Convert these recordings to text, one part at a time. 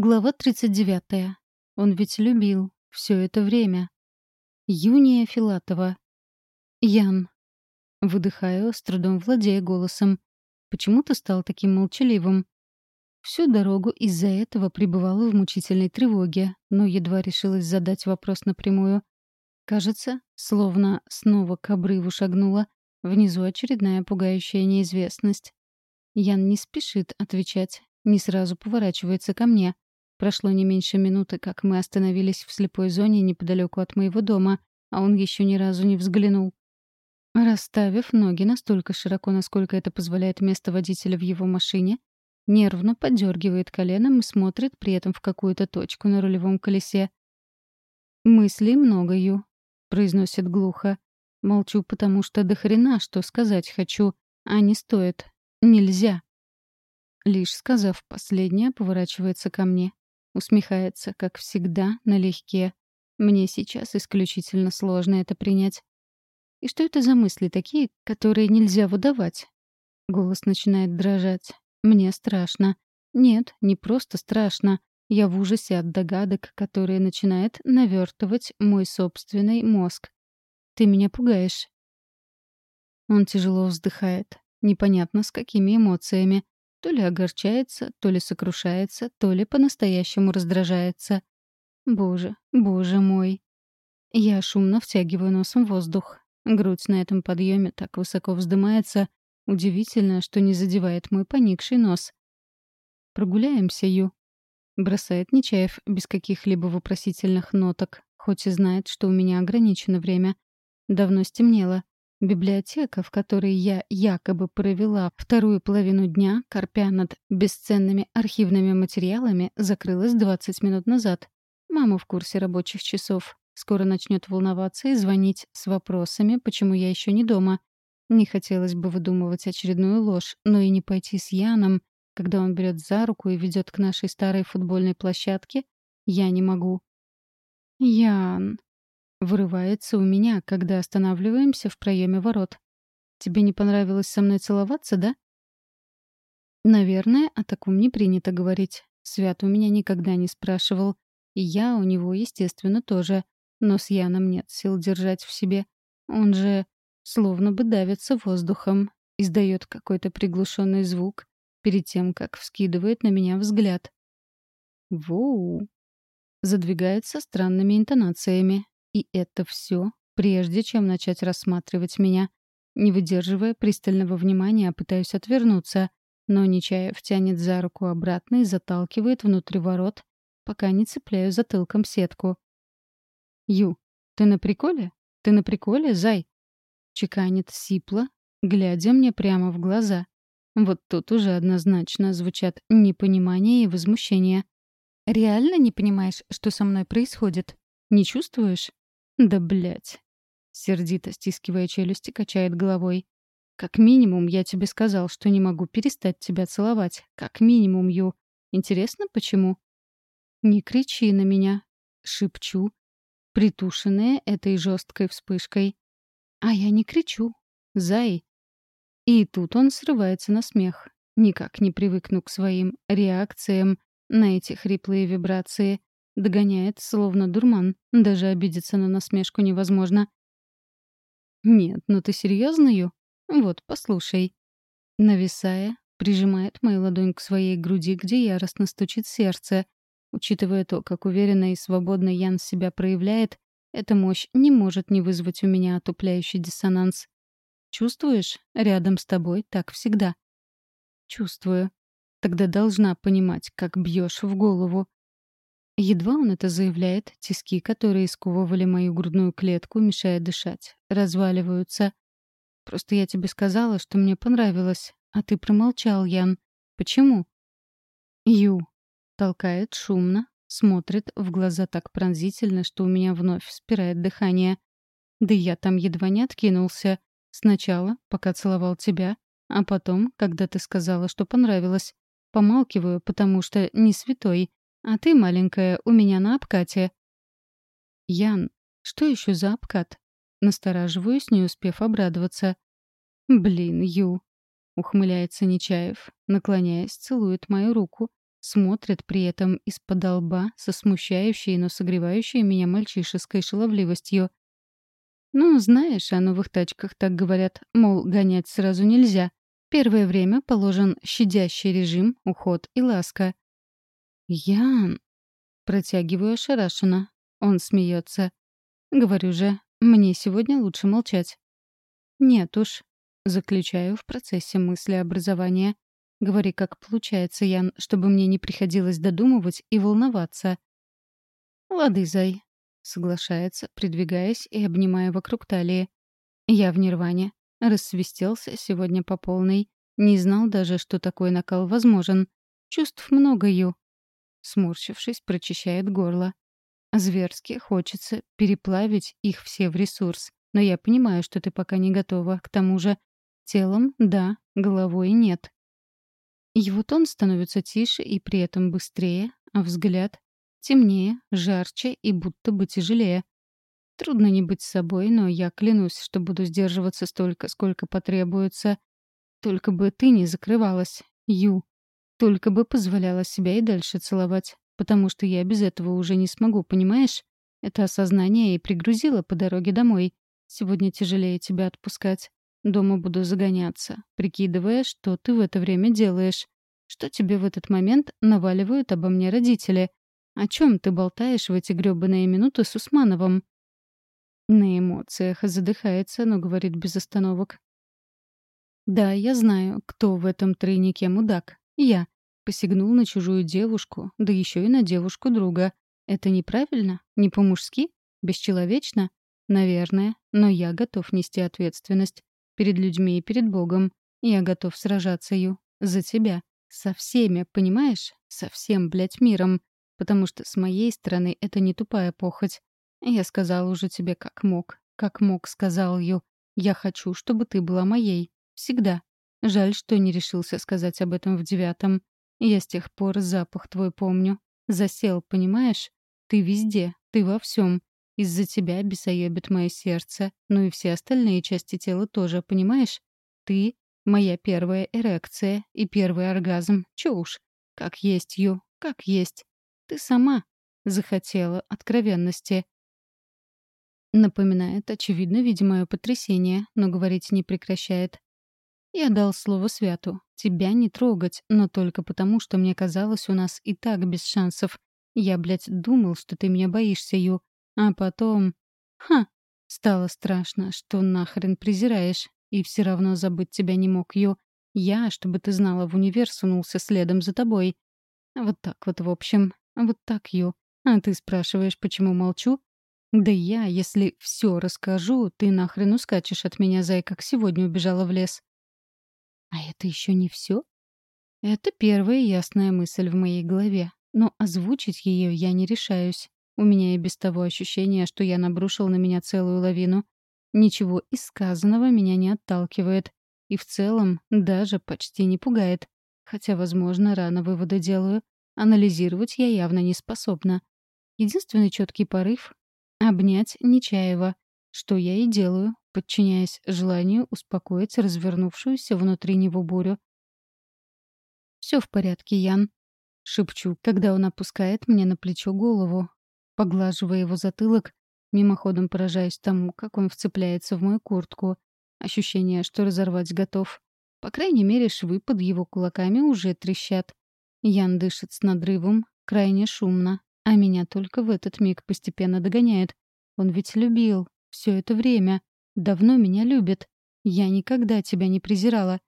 Глава 39. Он ведь любил. Все это время. Юния Филатова. Ян. Выдыхаю, с трудом владея голосом. Почему ты стал таким молчаливым? Всю дорогу из-за этого пребывала в мучительной тревоге, но едва решилась задать вопрос напрямую. Кажется, словно снова к обрыву шагнула. Внизу очередная пугающая неизвестность. Ян не спешит отвечать, не сразу поворачивается ко мне. Прошло не меньше минуты, как мы остановились в слепой зоне неподалеку от моего дома, а он еще ни разу не взглянул. Расставив ноги настолько широко, насколько это позволяет место водителя в его машине, нервно подергивает коленом и смотрит при этом в какую-то точку на рулевом колесе. «Мыслей много, Ю», — произносит глухо. Молчу, потому что до хрена что сказать хочу, а не стоит. Нельзя. Лишь сказав последнее, поворачивается ко мне. Усмехается, как всегда, налегке. Мне сейчас исключительно сложно это принять. И что это за мысли такие, которые нельзя выдавать? Голос начинает дрожать. Мне страшно. Нет, не просто страшно. Я в ужасе от догадок, которые начинает навертывать мой собственный мозг. Ты меня пугаешь. Он тяжело вздыхает. Непонятно, с какими эмоциями. То ли огорчается, то ли сокрушается, то ли по-настоящему раздражается. Боже, боже мой. Я шумно втягиваю носом воздух. Грудь на этом подъеме так высоко вздымается. Удивительно, что не задевает мой поникший нос. «Прогуляемся, Ю», — бросает Нечаев без каких-либо вопросительных ноток, хоть и знает, что у меня ограничено время. Давно стемнело. Библиотека, в которой я якобы провела вторую половину дня, корпя над бесценными архивными материалами, закрылась 20 минут назад. Мама в курсе рабочих часов. Скоро начнет волноваться и звонить с вопросами, почему я еще не дома. Не хотелось бы выдумывать очередную ложь, но и не пойти с Яном, когда он берет за руку и ведет к нашей старой футбольной площадке, я не могу. «Ян», Вырывается у меня, когда останавливаемся в проеме ворот. Тебе не понравилось со мной целоваться, да? Наверное, о таком не принято говорить. Свят у меня никогда не спрашивал. И я у него, естественно, тоже. Но с Яном нет сил держать в себе. Он же словно бы давится воздухом, издает какой-то приглушенный звук перед тем, как вскидывает на меня взгляд. Воу! Задвигается странными интонациями, и это все, прежде чем начать рассматривать меня. Не выдерживая пристального внимания, пытаюсь отвернуться, но Нечаев тянет за руку обратно и заталкивает внутрь ворот, пока не цепляю затылком сетку. «Ю, ты на приколе? Ты на приколе, зай?» Чеканит сипло, глядя мне прямо в глаза. Вот тут уже однозначно звучат непонимание и возмущение. «Реально не понимаешь, что со мной происходит? Не чувствуешь?» «Да блять!» Сердито стискивая челюсти, качает головой. «Как минимум, я тебе сказал, что не могу перестать тебя целовать. Как минимум, Ю. Интересно, почему?» «Не кричи на меня!» — шепчу, притушенная этой жесткой вспышкой. «А я не кричу. Зай!» И тут он срывается на смех. Никак не привыкну к своим реакциям на эти хриплые вибрации. Догоняет, словно дурман. Даже обидеться на насмешку невозможно. «Нет, ну ты серьезно? Вот, послушай». Нависая, прижимает мою ладонь к своей груди, где яростно стучит сердце. Учитывая то, как уверенно и свободно Ян себя проявляет, эта мощь не может не вызвать у меня отупляющий диссонанс. Чувствуешь? Рядом с тобой так всегда. Чувствую. Тогда должна понимать, как бьешь в голову. Едва он это заявляет, тиски, которые сковывали мою грудную клетку, мешая дышать, разваливаются. Просто я тебе сказала, что мне понравилось, а ты промолчал, Ян. Почему? Ю. Толкает шумно, смотрит в глаза так пронзительно, что у меня вновь спирает дыхание. Да я там едва не откинулся. Сначала, пока целовал тебя, а потом, когда ты сказала, что понравилось. Помалкиваю, потому что не святой, а ты, маленькая, у меня на обкате». «Ян, что еще за обкат?» Настораживаюсь, не успев обрадоваться. «Блин, Ю!» — ухмыляется Нечаев, наклоняясь, целует мою руку, смотрит при этом из-под лба со смущающей, но согревающей меня мальчишеской шаловливостью. Ну, знаешь, о новых тачках так говорят, мол, гонять сразу нельзя. Первое время положен щадящий режим, уход и ласка. «Ян...» Протягиваю ошарашенно. Он смеется. Говорю же, мне сегодня лучше молчать. Нет уж. Заключаю в процессе мысли образования. Говори, как получается, Ян, чтобы мне не приходилось додумывать и волноваться. Лады, зай. Соглашается, придвигаясь и обнимая вокруг талии. Я в нирване. Рассвистелся сегодня по полной. Не знал даже, что такой накал возможен. Чувств много, Ю. Сморщившись, прочищает горло. Зверски хочется переплавить их все в ресурс. Но я понимаю, что ты пока не готова. К тому же телом — да, головой — нет. Его тон становится тише и при этом быстрее, а взгляд — темнее, жарче и будто бы тяжелее. Трудно не быть собой, но я клянусь, что буду сдерживаться столько, сколько потребуется. Только бы ты не закрывалась, Ю. Только бы позволяла себя и дальше целовать потому что я без этого уже не смогу, понимаешь? Это осознание и пригрузило по дороге домой. Сегодня тяжелее тебя отпускать. Дома буду загоняться, прикидывая, что ты в это время делаешь. Что тебе в этот момент наваливают обо мне родители? О чем ты болтаешь в эти грёбаные минуты с Усмановым? На эмоциях задыхается, но говорит без остановок. Да, я знаю, кто в этом тройнике мудак. Я. Посягнул на чужую девушку, да еще и на девушку друга. Это неправильно? Не по-мужски? Бесчеловечно? Наверное, но я готов нести ответственность. Перед людьми и перед Богом. Я готов сражаться, Ю. За тебя. Со всеми, понимаешь? Со всем, блядь, миром. Потому что с моей стороны это не тупая похоть. Я сказал уже тебе как мог. Как мог, сказал Ю. Я хочу, чтобы ты была моей. Всегда. Жаль, что не решился сказать об этом в девятом. Я с тех пор запах твой помню. Засел, понимаешь? Ты везде, ты во всем. Из-за тебя бесоебит мое сердце, ну и все остальные части тела тоже, понимаешь? Ты — моя первая эрекция и первый оргазм. Чё уж. Как есть, Ю, как есть. Ты сама захотела откровенности. Напоминает, очевидно, видимое потрясение, но говорить не прекращает. Я дал слово Святу. Тебя не трогать, но только потому, что мне казалось, у нас и так без шансов. Я, блядь, думал, что ты меня боишься, Ю. А потом... Ха! Стало страшно, что нахрен презираешь. И все равно забыть тебя не мог, Ю. Я, чтобы ты знала, в универ сунулся следом за тобой. Вот так вот, в общем. Вот так, Ю. А ты спрашиваешь, почему молчу? Да я, если все расскажу, ты нахрен ускачешь от меня, зай, как сегодня убежала в лес. А это еще не все? Это первая ясная мысль в моей голове, но озвучить ее я не решаюсь. У меня и без того ощущение, что я набрушил на меня целую лавину. Ничего из сказанного меня не отталкивает. И в целом даже почти не пугает. Хотя, возможно, рано выводы делаю. Анализировать я явно не способна. Единственный четкий порыв — обнять Нечаева, что я и делаю, подчиняясь желанию успокоить развернувшуюся внутри него бурю. «Все в порядке, Ян», — шепчу, когда он опускает мне на плечо голову. Поглаживая его затылок, мимоходом поражаясь тому, как он вцепляется в мою куртку. Ощущение, что разорвать готов. По крайней мере, швы под его кулаками уже трещат. Ян дышит с надрывом, крайне шумно, а меня только в этот миг постепенно догоняет. Он ведь любил все это время. Давно меня любит. Я никогда тебя не презирала.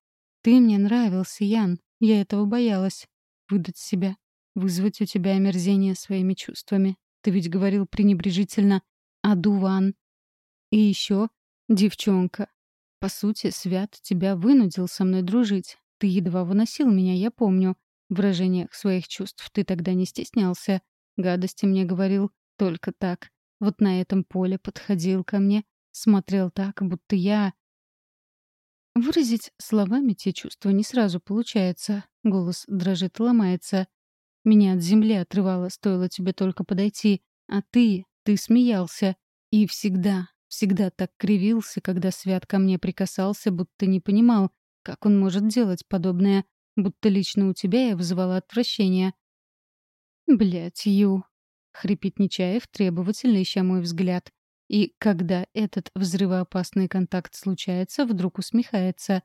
Ты мне нравился, Ян. Я этого боялась. Выдать себя. Вызвать у тебя омерзение своими чувствами. Ты ведь говорил пренебрежительно «Адуван». И еще «Девчонка». По сути, Свят тебя вынудил со мной дружить. Ты едва выносил меня, я помню. В выражениях своих чувств ты тогда не стеснялся. Гадости мне говорил только так. Вот на этом поле подходил ко мне, Смотрел так, будто я... Выразить словами те чувства не сразу получается. Голос дрожит, ломается. Меня от земли отрывало, стоило тебе только подойти. А ты, ты смеялся. И всегда, всегда так кривился, когда Свят ко мне прикасался, будто не понимал, как он может делать подобное, будто лично у тебя я вызывала отвращение. Блять, Ю. Хрипит Нечаев, требовательно ища мой взгляд. И когда этот взрывоопасный контакт случается, вдруг усмехается.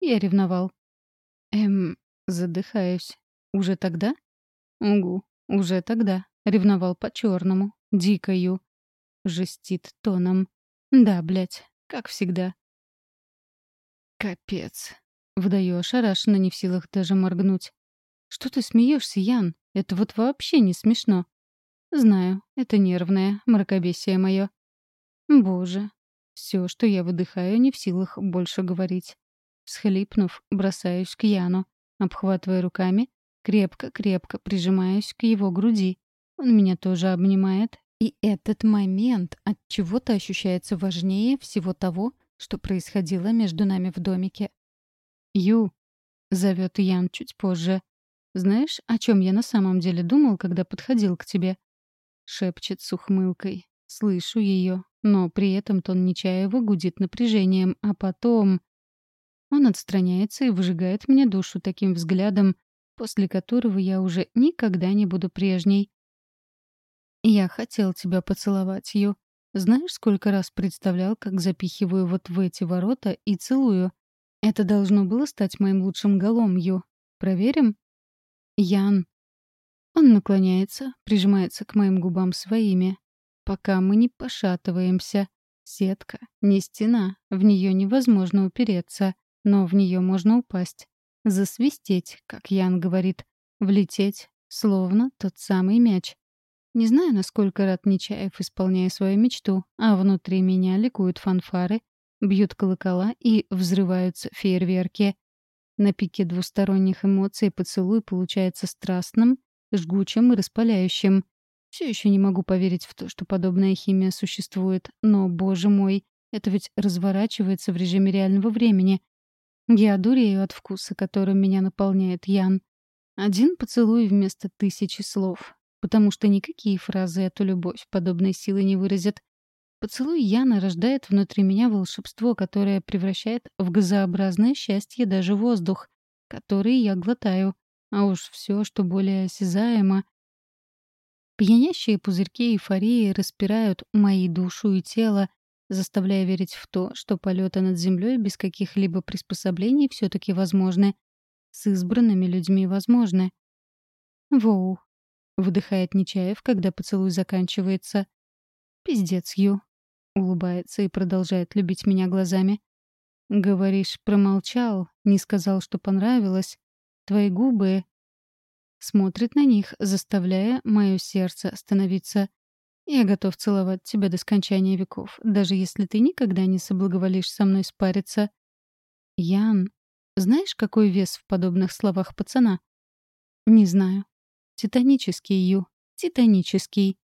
Я ревновал. Эм, задыхаюсь. Уже тогда? Угу, уже тогда. Ревновал по-черному. Дикою. Жестит тоном. Да, блядь, как всегда. Капец. Вдаю ошарашенно, не в силах даже моргнуть. Что ты смеешься, Ян? Это вот вообще не смешно. Знаю, это нервное, мракобесие мое. Боже. Все, что я выдыхаю, не в силах больше говорить. Схлипнув, бросаюсь к Яну, обхватывая руками, крепко-крепко прижимаюсь к его груди. Он меня тоже обнимает, и этот момент от чего-то ощущается важнее всего того, что происходило между нами в домике. «Ю», — зовет Ян чуть позже, — «знаешь, о чем я на самом деле думал, когда подходил к тебе?» Шепчет с ухмылкой. Слышу ее, но при этом тон Нечаева гудит напряжением, а потом... Он отстраняется и выжигает мне душу таким взглядом, после которого я уже никогда не буду прежней. «Я хотел тебя поцеловать, Ю. Знаешь, сколько раз представлял, как запихиваю вот в эти ворота и целую? Это должно было стать моим лучшим голом, Ю. Проверим?» «Ян». Он наклоняется, прижимается к моим губам своими, пока мы не пошатываемся. Сетка, не стена, в нее невозможно упереться, но в нее можно упасть. Засвистеть, как Ян говорит, влететь, словно тот самый мяч. Не знаю, насколько рад Нечаев, исполняя свою мечту, а внутри меня ликуют фанфары, бьют колокола и взрываются фейерверки. На пике двусторонних эмоций поцелуй получается страстным, жгучим и распаляющим. Все еще не могу поверить в то, что подобная химия существует. Но, боже мой, это ведь разворачивается в режиме реального времени. Я дурею от вкуса, которым меня наполняет Ян. Один поцелуй вместо тысячи слов. Потому что никакие фразы эту любовь подобной силы не выразят. Поцелуй Яна рождает внутри меня волшебство, которое превращает в газообразное счастье даже воздух, который я глотаю. А уж все, что более осязаемо, Пьянящие пузырьки эйфории распирают мои душу и тело, заставляя верить в то, что полеты над землей без каких-либо приспособлений все-таки возможны. С избранными людьми возможны. «Воу», — выдыхает Нечаев, когда поцелуй заканчивается. «Пиздец, Ю», — улыбается и продолжает любить меня глазами. «Говоришь, промолчал, не сказал, что понравилось. Твои губы Смотрит на них, заставляя мое сердце остановиться. Я готов целовать тебя до скончания веков, даже если ты никогда не соблаговолишь со мной спариться. Ян, знаешь, какой вес в подобных словах пацана? Не знаю. Титанический, Ю, титанический.